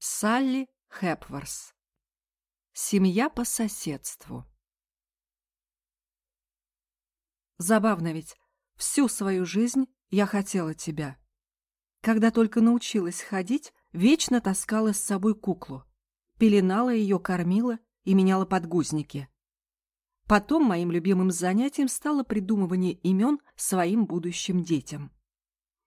Салли Хепворс. Семья по соседству. Забавно ведь, всю свою жизнь я хотела тебя. Когда только научилась ходить, вечно таскала с собой куклу. Пеленала ее, кормила и меняла подгузники. Потом моим любимым занятием стало придумывание имен своим будущим детям.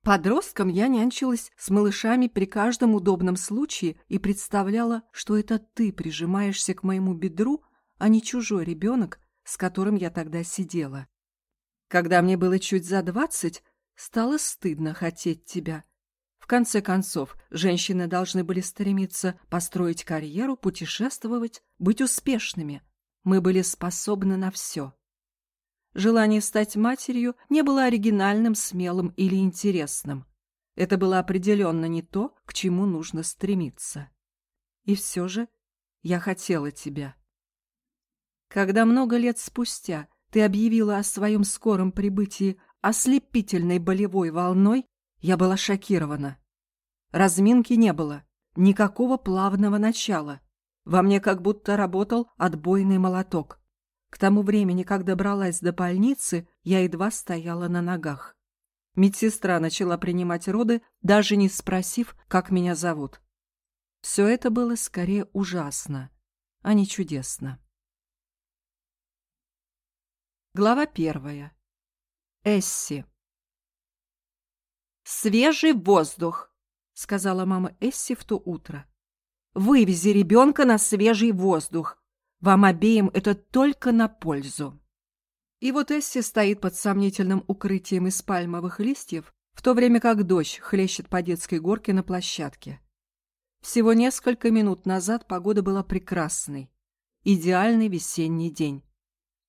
Подростком я нянчилась с малышами при каждом удобном случае и представляла, что это ты прижимаешься к моему бедру, а не чужой ребенок, с которым я тогда сидела. Когда мне было чуть за двадцать, стало стыдно хотеть тебя. В конце концов, женщины должны были стремиться построить карьеру, путешествовать, быть успешными. Мы были способны на все. Желание стать матерью не было оригинальным, смелым или интересным. Это было определенно не то, к чему нужно стремиться. И все же я хотела тебя. Когда много лет спустя ты объявила о своем скором прибытии ослепительной болевой волной, я была шокирована. Разминки не было, никакого плавного начала. Во мне как будто работал отбойный молоток. К тому времени, как добралась до больницы, я едва стояла на ногах. Медсестра начала принимать роды, даже не спросив, как меня зовут. Все это было скорее ужасно, а не чудесно. Глава первая. Эсси. «Свежий воздух», — сказала мама Эсси в то утро. «Вывези ребенка на свежий воздух. Вам обеим это только на пользу. И вот Эсси стоит под сомнительным укрытием из пальмовых листьев, в то время как дождь хлещет по детской горке на площадке. Всего несколько минут назад погода была прекрасной. Идеальный весенний день.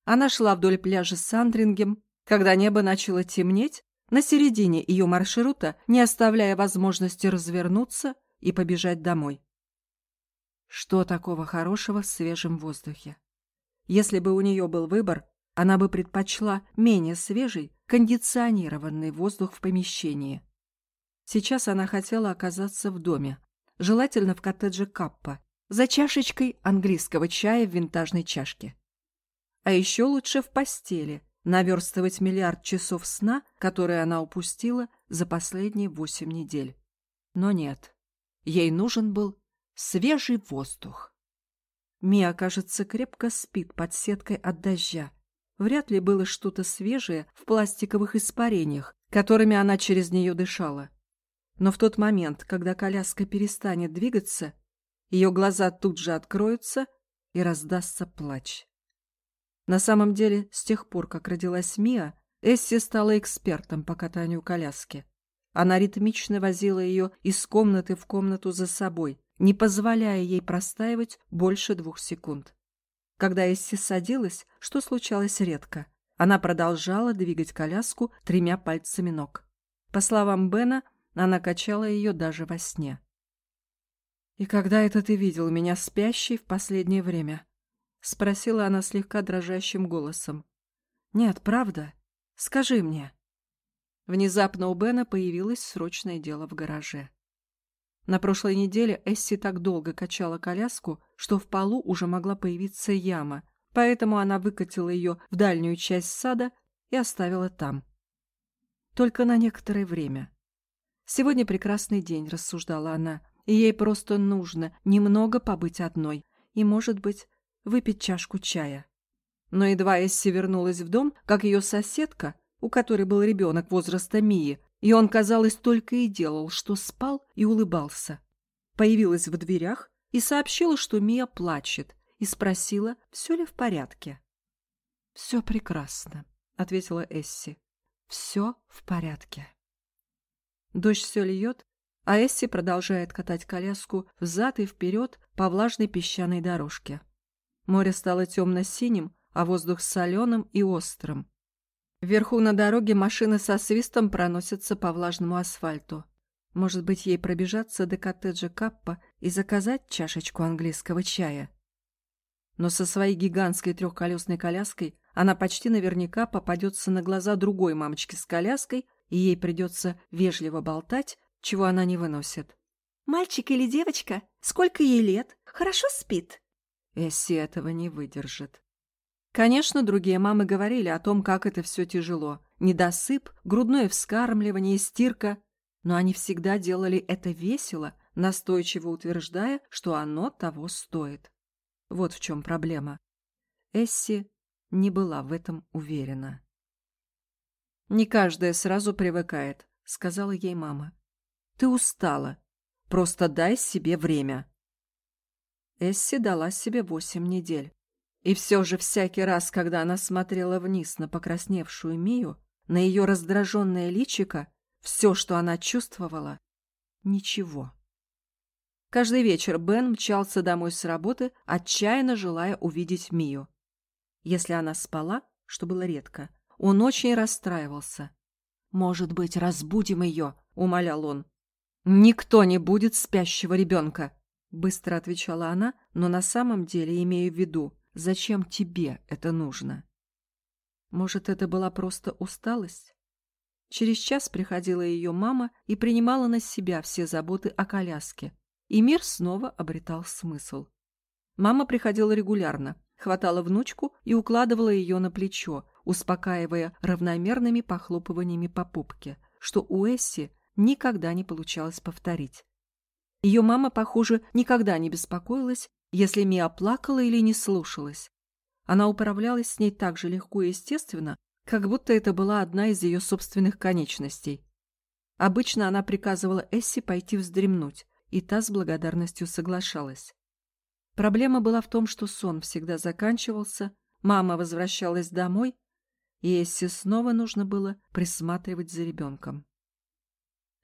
Она шла вдоль пляжа с Сандрингем, когда небо начало темнеть, на середине ее маршрута, не оставляя возможности развернуться и побежать домой. Что такого хорошего в свежем воздухе? Если бы у нее был выбор, она бы предпочла менее свежий, кондиционированный воздух в помещении. Сейчас она хотела оказаться в доме, желательно в коттедже Каппа, за чашечкой английского чая в винтажной чашке. А еще лучше в постели, наверстывать миллиард часов сна, которые она упустила за последние восемь недель. Но нет, ей нужен был свежий воздух. Мия, кажется, крепко спит под сеткой от дождя. Вряд ли было что-то свежее в пластиковых испарениях, которыми она через нее дышала. Но в тот момент, когда коляска перестанет двигаться, ее глаза тут же откроются и раздастся плач. На самом деле, с тех пор, как родилась Мия, Эсси стала экспертом по катанию коляски. Она ритмично возила ее из комнаты в комнату за собой, не позволяя ей простаивать больше двух секунд. Когда Эсси садилась, что случалось редко, она продолжала двигать коляску тремя пальцами ног. По словам Бена, она качала ее даже во сне. «И когда это ты видел меня спящей в последнее время?» — спросила она слегка дрожащим голосом. «Нет, правда? Скажи мне». Внезапно у Бена появилось срочное дело в гараже. На прошлой неделе Эсси так долго качала коляску, что в полу уже могла появиться яма, поэтому она выкатила ее в дальнюю часть сада и оставила там. Только на некоторое время. Сегодня прекрасный день, рассуждала она, и ей просто нужно немного побыть одной и, может быть, выпить чашку чая. Но едва Эсси вернулась в дом, как ее соседка, у которой был ребенок возраста Мии, и он, казалось, только и делал, что спал и улыбался. Появилась в дверях и сообщила, что Мия плачет, и спросила, все ли в порядке. «Все прекрасно», — ответила Эсси. «Все в порядке». Дождь все льет, а Эсси продолжает катать коляску взад и вперед по влажной песчаной дорожке. Море стало темно-синим, а воздух соленым и острым. Вверху на дороге машины со свистом проносятся по влажному асфальту. Может быть, ей пробежаться до коттеджа Каппа и заказать чашечку английского чая. Но со своей гигантской трехколесной коляской она почти наверняка попадется на глаза другой мамочки с коляской, и ей придется вежливо болтать, чего она не выносит. Мальчик или девочка? Сколько ей лет? Хорошо спит?» Эсси этого не выдержит. Конечно, другие мамы говорили о том, как это все тяжело. Недосып, грудное вскармливание, стирка. Но они всегда делали это весело, настойчиво утверждая, что оно того стоит. Вот в чем проблема. Эсси не была в этом уверена. «Не каждая сразу привыкает», — сказала ей мама. «Ты устала. Просто дай себе время». Эсси дала себе восемь недель. И все же всякий раз, когда она смотрела вниз на покрасневшую Мию, на ее раздраженное личико, все, что она чувствовала — ничего. Каждый вечер Бен мчался домой с работы, отчаянно желая увидеть Мию. Если она спала, что было редко, он очень расстраивался. «Может быть, разбудим ее?» — умолял он. «Никто не будет спящего ребенка», — быстро отвечала она, но на самом деле имея в виду, зачем тебе это нужно. Может, это была просто усталость? Через час приходила ее мама и принимала на себя все заботы о коляске, и мир снова обретал смысл. Мама приходила регулярно, хватала внучку и укладывала ее на плечо, успокаивая равномерными похлопываниями по пупке, что у Эсси никогда не получалось повторить. Ее мама, похоже, никогда не беспокоилась, если Мия плакала или не слушалась. Она управлялась с ней так же легко и естественно, как будто это была одна из ее собственных конечностей. Обычно она приказывала Эсси пойти вздремнуть, и та с благодарностью соглашалась. Проблема была в том, что сон всегда заканчивался, мама возвращалась домой, и Эсси снова нужно было присматривать за ребенком.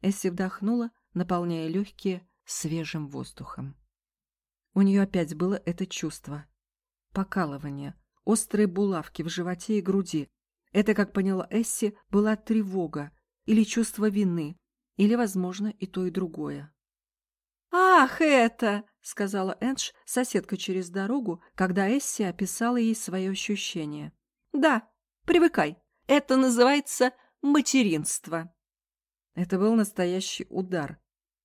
Эсси вдохнула, наполняя легкие свежим воздухом. У нее опять было это чувство. Покалывание, острые булавки в животе и груди, это, как поняла Эсси, была тревога или чувство вины, или, возможно, и то, и другое. «Ах, это!» — сказала Эндж, соседка через дорогу, когда Эсси описала ей свои ощущения. «Да, привыкай. Это называется материнство». Это был настоящий удар.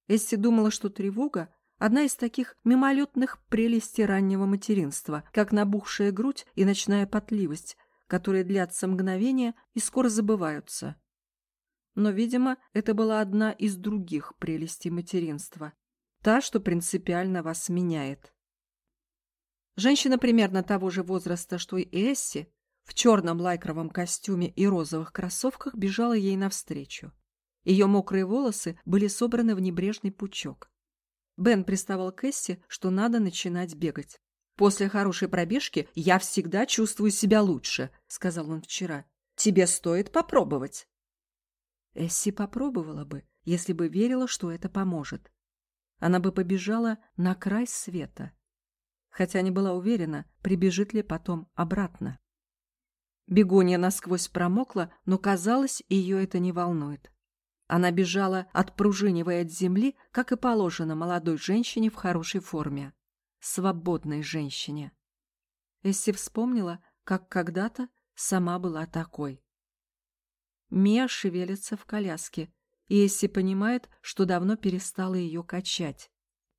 Эсси думала, что тревога — одна из таких мимолетных прелестей раннего материнства, как набухшая грудь и ночная потливость, которые длятся мгновения и скоро забываются. Но, видимо, это была одна из других прелестей материнства. Та, что принципиально вас меняет. Женщина примерно того же возраста, что и Эсси, в черном лайкровом костюме и розовых кроссовках бежала ей навстречу. Ее мокрые волосы были собраны в небрежный пучок. Бен приставал к Эсси, что надо начинать бегать. «После хорошей пробежки я всегда чувствую себя лучше», — сказал он вчера. «Тебе стоит попробовать». Эсси попробовала бы, если бы верила, что это поможет. Она бы побежала на край света, хотя не была уверена, прибежит ли потом обратно. Бегунья насквозь промокла, но, казалось, ее это не волнует. Она бежала, отпружинивая от земли, как и положено молодой женщине в хорошей форме свободной женщине. Эсси вспомнила, как когда-то сама была такой. Мия шевелится в коляске, и Эсси понимает, что давно перестала ее качать.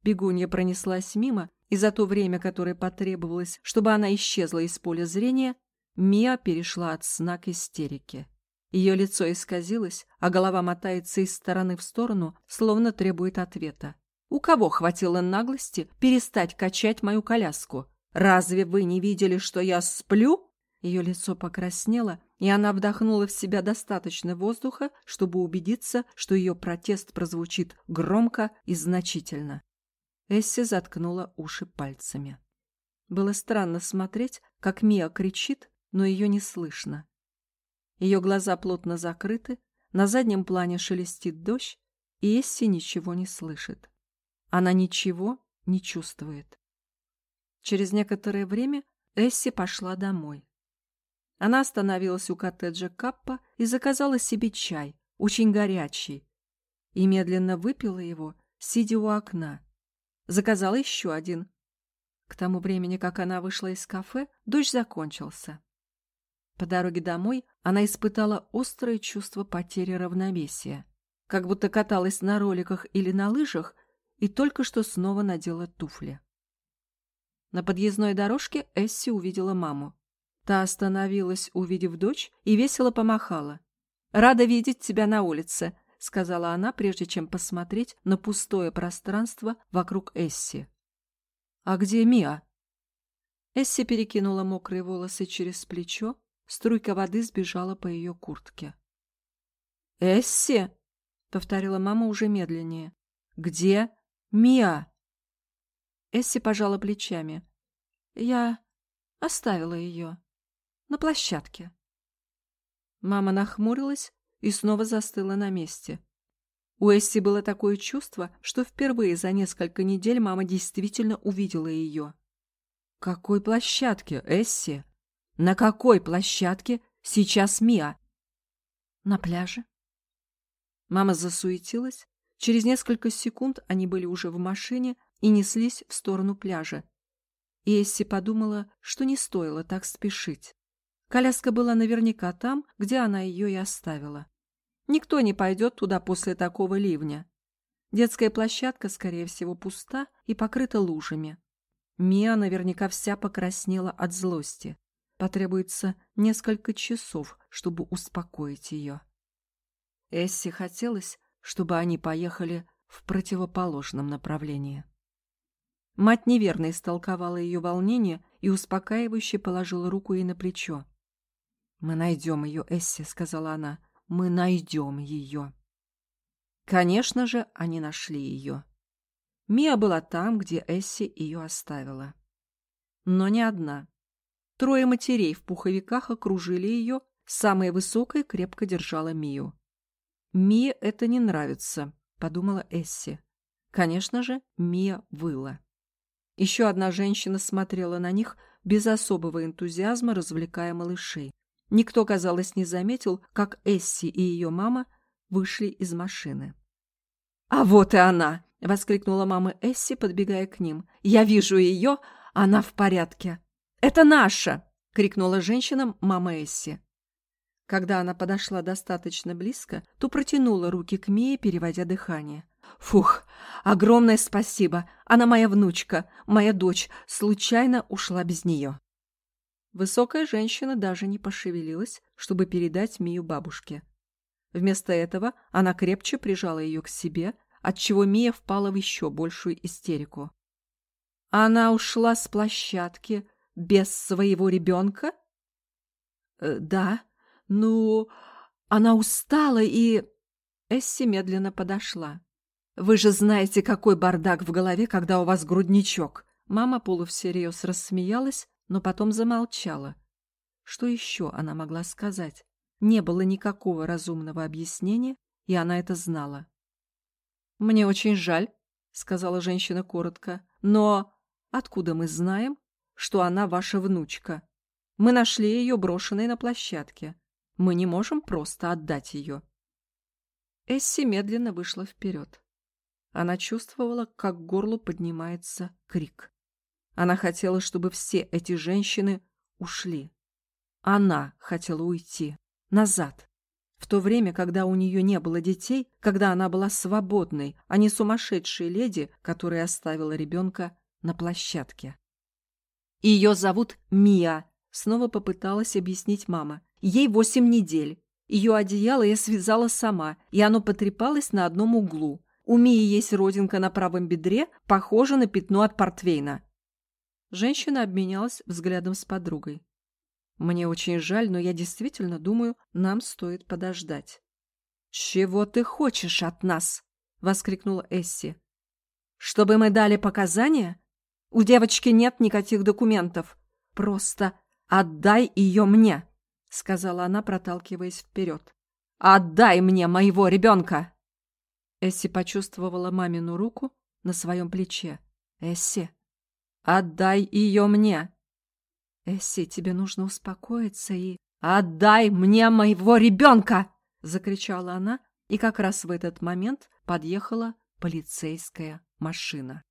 Бегунья пронеслась мимо, и за то время, которое потребовалось, чтобы она исчезла из поля зрения, Мия перешла от сна к истерике. Ее лицо исказилось, а голова мотается из стороны в сторону, словно требует ответа. У кого хватило наглости перестать качать мою коляску? Разве вы не видели, что я сплю?» Ее лицо покраснело, и она вдохнула в себя достаточно воздуха, чтобы убедиться, что ее протест прозвучит громко и значительно. Эсси заткнула уши пальцами. Было странно смотреть, как Мия кричит, но ее не слышно. Ее глаза плотно закрыты, на заднем плане шелестит дождь, и Эсси ничего не слышит. Она ничего не чувствует. Через некоторое время Эсси пошла домой. Она остановилась у коттеджа Каппа и заказала себе чай, очень горячий, и медленно выпила его, сидя у окна. Заказала еще один. К тому времени, как она вышла из кафе, дождь закончился. По дороге домой она испытала острое чувство потери равновесия. Как будто каталась на роликах или на лыжах и только что снова надела туфли. На подъездной дорожке Эсси увидела маму. Та остановилась, увидев дочь, и весело помахала. «Рада видеть тебя на улице», — сказала она, прежде чем посмотреть на пустое пространство вокруг Эсси. «А где Миа?» Эсси перекинула мокрые волосы через плечо, струйка воды сбежала по ее куртке. «Эсси!» — повторила мама уже медленнее. «Где Миа?» Эсси пожала плечами. «Я оставила ее на площадке». Мама нахмурилась и снова застыла на месте. У Эсси было такое чувство, что впервые за несколько недель мама действительно увидела ее. «Какой площадке, Эсси? На какой площадке сейчас Миа?» «На пляже». Мама засуетилась. Через несколько секунд они были уже в машине и неслись в сторону пляжа. И Эсси подумала, что не стоило так спешить. Коляска была наверняка там, где она ее и оставила. Никто не пойдет туда после такого ливня. Детская площадка, скорее всего, пуста и покрыта лужами. Мия наверняка вся покраснела от злости. Потребуется несколько часов, чтобы успокоить ее. Эсси хотелось, чтобы они поехали в противоположном направлении. Мать неверно истолковала ее волнение и успокаивающе положила руку ей на плечо. «Мы найдем ее, Эсси», — сказала она. «Мы найдем ее». Конечно же, они нашли ее. Мия была там, где Эсси ее оставила. Но не одна. Трое матерей в пуховиках окружили ее, самая высокая крепко держала Мию. «Мия это не нравится», — подумала Эсси. Конечно же, Мия выла. Еще одна женщина смотрела на них без особого энтузиазма, развлекая малышей. Никто, казалось, не заметил, как Эсси и ее мама вышли из машины. «А вот и она!» — воскликнула мама Эсси, подбегая к ним. «Я вижу ее, она в порядке». «Это наша!» — крикнула женщинам мама Эсси. Когда она подошла достаточно близко, то протянула руки к Мии, переводя дыхание. «Фух, огромное спасибо! Она моя внучка, моя дочь, случайно ушла без нее». Высокая женщина даже не пошевелилась, чтобы передать Мию бабушке. Вместо этого она крепче прижала ее к себе, отчего Мия впала в еще большую истерику. Она ушла с площадки без своего ребенка? Э, да, ну, она устала и... Эсси медленно подошла. Вы же знаете, какой бардак в голове, когда у вас грудничок. Мама полувсерьез рассмеялась, но потом замолчала. Что еще она могла сказать? Не было никакого разумного объяснения, и она это знала. «Мне очень жаль», — сказала женщина коротко, «но откуда мы знаем, что она ваша внучка? Мы нашли ее брошенной на площадке. Мы не можем просто отдать ее». Эсси медленно вышла вперед. Она чувствовала, как к горлу поднимается крик. Она хотела, чтобы все эти женщины ушли. Она хотела уйти. Назад. В то время, когда у нее не было детей, когда она была свободной, а не сумасшедшей леди, которая оставила ребенка на площадке. «Ее зовут Мия», — снова попыталась объяснить мама. «Ей восемь недель. Ее одеяло я связала сама, и оно потрепалось на одном углу. У Мии есть родинка на правом бедре, похожа на пятно от портвейна». Женщина обменялась взглядом с подругой. Мне очень жаль, но я действительно думаю, нам стоит подождать. «Чего ты хочешь от нас?» — воскликнула Эсси. «Чтобы мы дали показания? У девочки нет никаких документов. Просто отдай ее мне!» — сказала она, проталкиваясь вперед. «Отдай мне моего ребенка!» Эсси почувствовала мамину руку на своем плече. «Эсси, отдай ее мне!» «Эсси, тебе нужно успокоиться и...» «Отдай мне моего ребенка!» — закричала она, и как раз в этот момент подъехала полицейская машина.